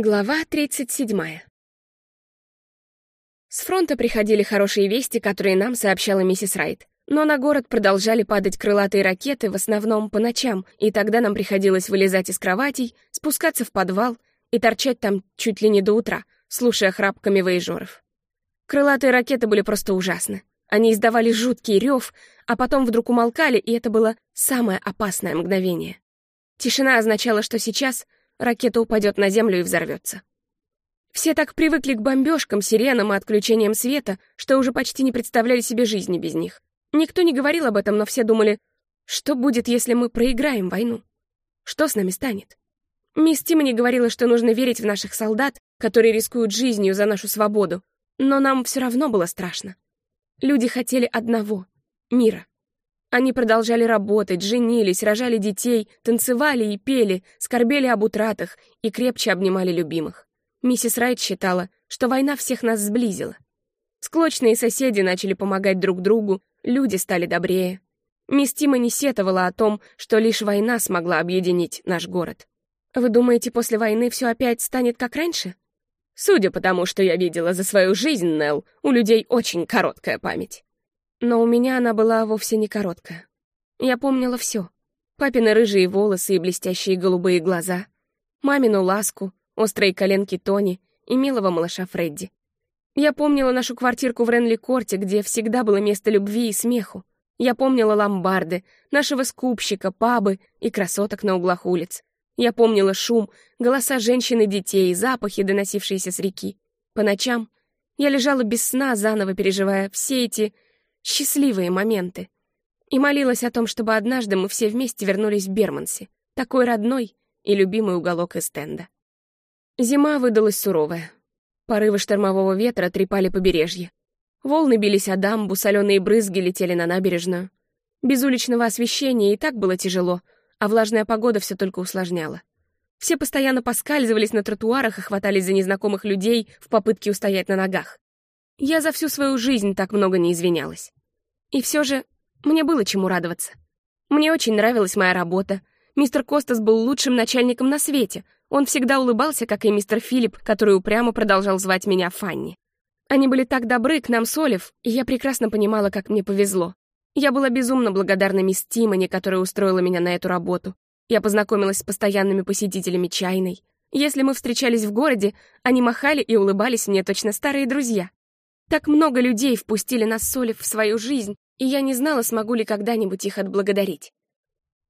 Глава 37. С фронта приходили хорошие вести, которые нам сообщала миссис Райт. Но на город продолжали падать крылатые ракеты, в основном по ночам, и тогда нам приходилось вылезать из кроватей, спускаться в подвал и торчать там чуть ли не до утра, слушая храп камевоежоров. Крылатые ракеты были просто ужасны. Они издавали жуткий рев, а потом вдруг умолкали, и это было самое опасное мгновение. Тишина означала, что сейчас — ракета упадет на землю и взорвется. Все так привыкли к бомбежкам, сиренам и отключениям света, что уже почти не представляли себе жизни без них. Никто не говорил об этом, но все думали, что будет, если мы проиграем войну? Что с нами станет? Мисс Тимони говорила, что нужно верить в наших солдат, которые рискуют жизнью за нашу свободу, но нам все равно было страшно. Люди хотели одного — мира. Они продолжали работать, женились, рожали детей, танцевали и пели, скорбели об утратах и крепче обнимали любимых. Миссис Райт считала, что война всех нас сблизила. Склочные соседи начали помогать друг другу, люди стали добрее. Мисс Тима не сетовала о том, что лишь война смогла объединить наш город. Вы думаете, после войны все опять станет как раньше? Судя по тому, что я видела за свою жизнь, Нелл, у людей очень короткая память. Но у меня она была вовсе не короткая. Я помнила все. Папины рыжие волосы и блестящие голубые глаза, мамину ласку, острые коленки Тони и милого малыша Фредди. Я помнила нашу квартирку в Ренли-Корте, где всегда было место любви и смеху. Я помнила ломбарды, нашего скупщика, пабы и красоток на углах улиц. Я помнила шум, голоса женщин и детей, запахи, доносившиеся с реки. По ночам я лежала без сна, заново переживая все эти счастливые моменты. И молилась о том, чтобы однажды мы все вместе вернулись в Берманси, такой родной и любимый уголок Эстенда. Зима выдалась суровая. Порывы штормового ветра трепали побережье. Волны бились о дамбу, соленые брызги летели на набережную. Без уличного освещения и так было тяжело, а влажная погода все только усложняла. Все постоянно поскальзывались на тротуарах и хватались за незнакомых людей в попытке устоять на ногах. Я за всю свою жизнь так много не извинялась. И все же мне было чему радоваться. Мне очень нравилась моя работа. Мистер Костас был лучшим начальником на свете. Он всегда улыбался, как и мистер Филипп, который упрямо продолжал звать меня Фанни. Они были так добры к нам с Олив, и я прекрасно понимала, как мне повезло. Я была безумно благодарна мисс Тимони, которая устроила меня на эту работу. Я познакомилась с постоянными посетителями чайной. Если мы встречались в городе, они махали и улыбались мне точно старые друзья. Так много людей впустили нас с Олив в свою жизнь, и я не знала, смогу ли когда-нибудь их отблагодарить.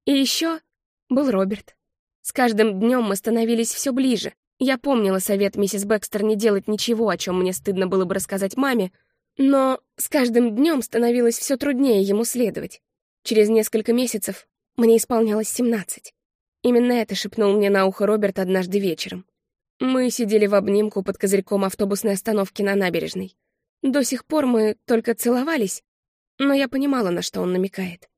И еще был Роберт. С каждым днем мы становились все ближе. Я помнила совет миссис Бекстер не делать ничего, о чем мне стыдно было бы рассказать маме, но с каждым днем становилось все труднее ему следовать. Через несколько месяцев мне исполнялось семнадцать. Именно это шепнул мне на ухо Роберт однажды вечером. Мы сидели в обнимку под козырьком автобусной остановки на набережной. До сих пор мы только целовались, но я понимала, на что он намекает.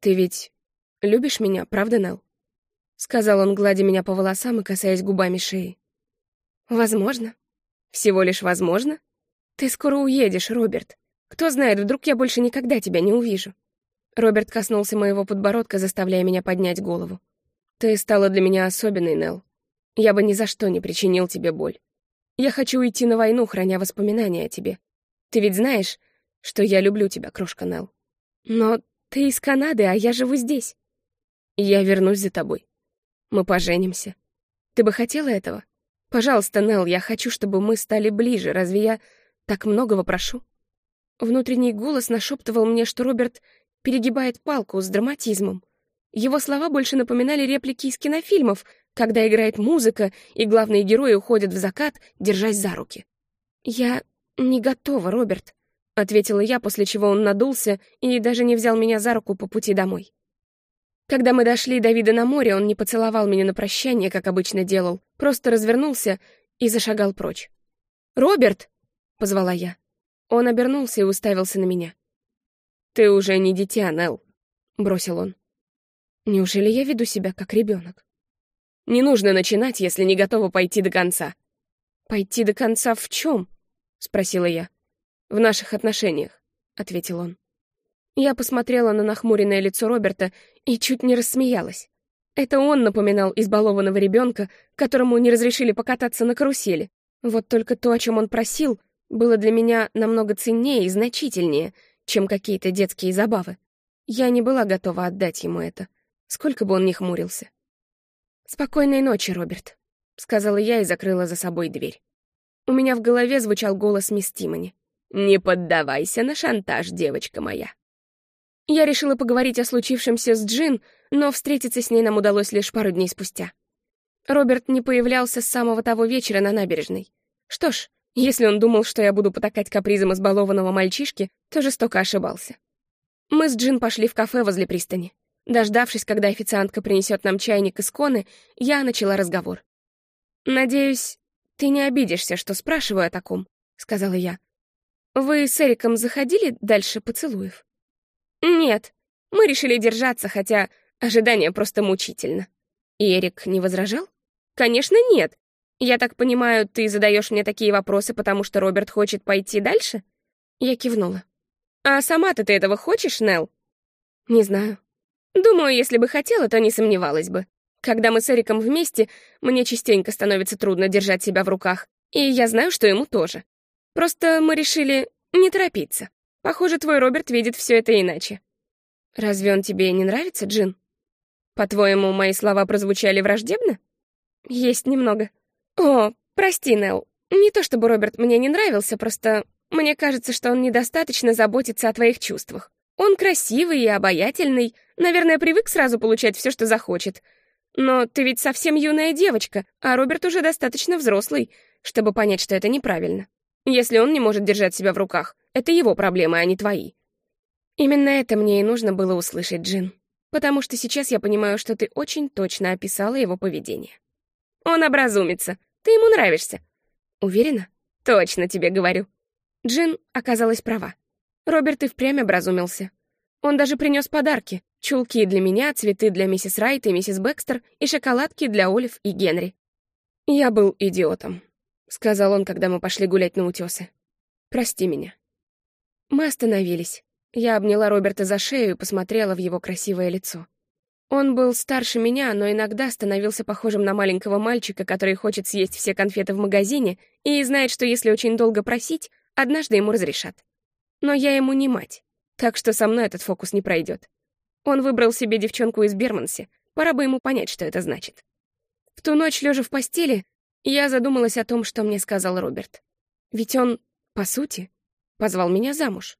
«Ты ведь любишь меня, правда, Нелл?» Сказал он, гладя меня по волосам и касаясь губами шеи. «Возможно. Всего лишь возможно. Ты скоро уедешь, Роберт. Кто знает, вдруг я больше никогда тебя не увижу». Роберт коснулся моего подбородка, заставляя меня поднять голову. «Ты стала для меня особенной, Нелл. Я бы ни за что не причинил тебе боль. Я хочу уйти на войну, храня воспоминания о тебе. Ты ведь знаешь, что я люблю тебя, крошка Нелл. Но ты из Канады, а я живу здесь. Я вернусь за тобой. Мы поженимся. Ты бы хотела этого? Пожалуйста, Нелл, я хочу, чтобы мы стали ближе. Разве я так многого прошу? Внутренний голос нашептывал мне, что Роберт перегибает палку с драматизмом. Его слова больше напоминали реплики из кинофильмов, когда играет музыка, и главные герои уходят в закат, держась за руки. Я «Не готова, Роберт», — ответила я, после чего он надулся и даже не взял меня за руку по пути домой. Когда мы дошли до вида на море, он не поцеловал меня на прощание, как обычно делал, просто развернулся и зашагал прочь. «Роберт!» — позвала я. Он обернулся и уставился на меня. «Ты уже не дитя, Нелл», — бросил он. «Неужели я веду себя как ребенок?» «Не нужно начинать, если не готова пойти до конца». «Пойти до конца в чем?» — спросила я. «В наших отношениях», — ответил он. Я посмотрела на нахмуренное лицо Роберта и чуть не рассмеялась. Это он напоминал избалованного ребенка, которому не разрешили покататься на карусели. Вот только то, о чем он просил, было для меня намного ценнее и значительнее, чем какие-то детские забавы. Я не была готова отдать ему это, сколько бы он ни хмурился. «Спокойной ночи, Роберт», — сказала я и закрыла за собой дверь. У меня в голове звучал голос мисс Тимони. «Не поддавайся на шантаж, девочка моя». Я решила поговорить о случившемся с Джин, но встретиться с ней нам удалось лишь пару дней спустя. Роберт не появлялся с самого того вечера на набережной. Что ж, если он думал, что я буду потакать капризом избалованного мальчишки, то жестоко ошибался. Мы с Джин пошли в кафе возле пристани. Дождавшись, когда официантка принесет нам чайник из коны, я начала разговор. «Надеюсь, ты не обидишься, что спрашиваю о таком», — сказала я. «Вы с Эриком заходили дальше поцелуев?» «Нет, мы решили держаться, хотя ожидание просто мучительно». И Эрик не возражал? «Конечно, нет. Я так понимаю, ты задаешь мне такие вопросы, потому что Роберт хочет пойти дальше?» Я кивнула. «А сама-то ты этого хочешь, Нелл?» «Не знаю. Думаю, если бы хотела, то не сомневалась бы. Когда мы с Эриком вместе, мне частенько становится трудно держать себя в руках, и я знаю, что ему тоже. Просто мы решили не торопиться. Похоже, твой Роберт видит все это иначе. Разве он тебе не нравится, Джин? По-твоему, мои слова прозвучали враждебно? Есть немного. О, прости, Нелл. Не то чтобы Роберт мне не нравился, просто мне кажется, что он недостаточно заботится о твоих чувствах. Он красивый и обаятельный, наверное, привык сразу получать все, что захочет. Но ты ведь совсем юная девочка, а Роберт уже достаточно взрослый, чтобы понять, что это неправильно. Если он не может держать себя в руках, это его проблемы, а не твои. Именно это мне и нужно было услышать, Джин. Потому что сейчас я понимаю, что ты очень точно описала его поведение. Он образумится. Ты ему нравишься. Уверена? Точно тебе говорю. Джин оказалась права. Роберт и впрямь образумился. Он даже принес подарки. Чулки для меня, цветы для миссис Райт и миссис Бекстер и шоколадки для Олив и Генри. «Я был идиотом», — сказал он, когда мы пошли гулять на утёсы. «Прости меня». Мы остановились. Я обняла Роберта за шею и посмотрела в его красивое лицо. Он был старше меня, но иногда становился похожим на маленького мальчика, который хочет съесть все конфеты в магазине и знает, что если очень долго просить, однажды ему разрешат. Но я ему не мать, так что со мной этот фокус не пройдет. Он выбрал себе девчонку из Берманси, пора бы ему понять, что это значит. В ту ночь, лежа в постели, я задумалась о том, что мне сказал Роберт. Ведь он, по сути, позвал меня замуж.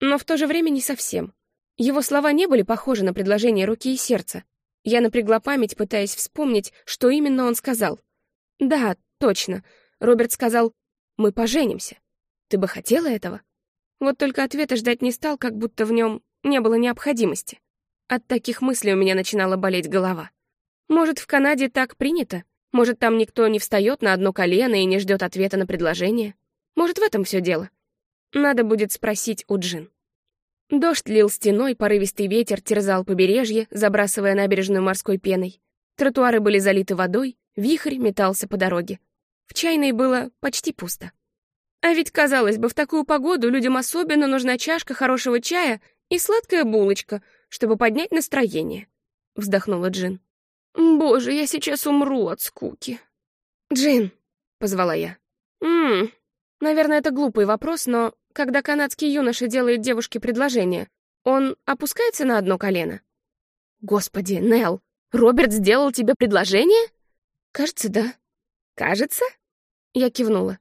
Но в то же время не совсем. Его слова не были похожи на предложение руки и сердца. Я напрягла память, пытаясь вспомнить, что именно он сказал. «Да, точно. Роберт сказал, мы поженимся. Ты бы хотела этого?» Вот только ответа ждать не стал, как будто в нем не было необходимости. От таких мыслей у меня начинала болеть голова. Может, в Канаде так принято? Может, там никто не встает на одно колено и не ждет ответа на предложение? Может, в этом все дело? Надо будет спросить у Джин. Дождь лил стеной, порывистый ветер терзал побережье, забрасывая набережную морской пеной. Тротуары были залиты водой, вихрь метался по дороге. В чайной было почти пусто. А ведь, казалось бы, в такую погоду людям особенно нужна чашка хорошего чая и сладкая булочка, чтобы поднять настроение», — вздохнула Джин. «Боже, я сейчас умру от скуки». «Джин», — позвала я. «Ммм, наверное, это глупый вопрос, но когда канадский юноша делает девушке предложение, он опускается на одно колено?» «Господи, Нелл, Роберт сделал тебе предложение?» «Кажется, да». «Кажется?» Я кивнула.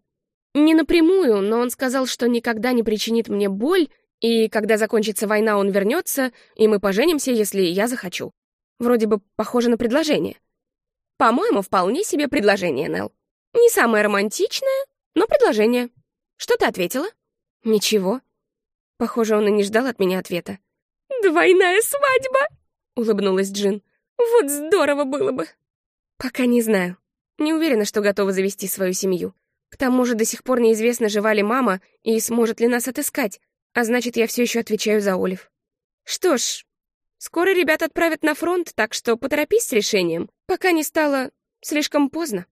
Не напрямую, но он сказал, что никогда не причинит мне боль, и когда закончится война, он вернется, и мы поженимся, если я захочу. Вроде бы похоже на предложение. По-моему, вполне себе предложение, Нелл. Не самое романтичное, но предложение. Что ты ответила? Ничего. Похоже, он и не ждал от меня ответа. «Двойная свадьба!» — улыбнулась Джин. «Вот здорово было бы!» «Пока не знаю. Не уверена, что готова завести свою семью. К тому же до сих пор неизвестно, жива ли мама и сможет ли нас отыскать, а значит, я все еще отвечаю за Олив. Что ж, скоро ребят отправят на фронт, так что поторопись с решением, пока не стало слишком поздно.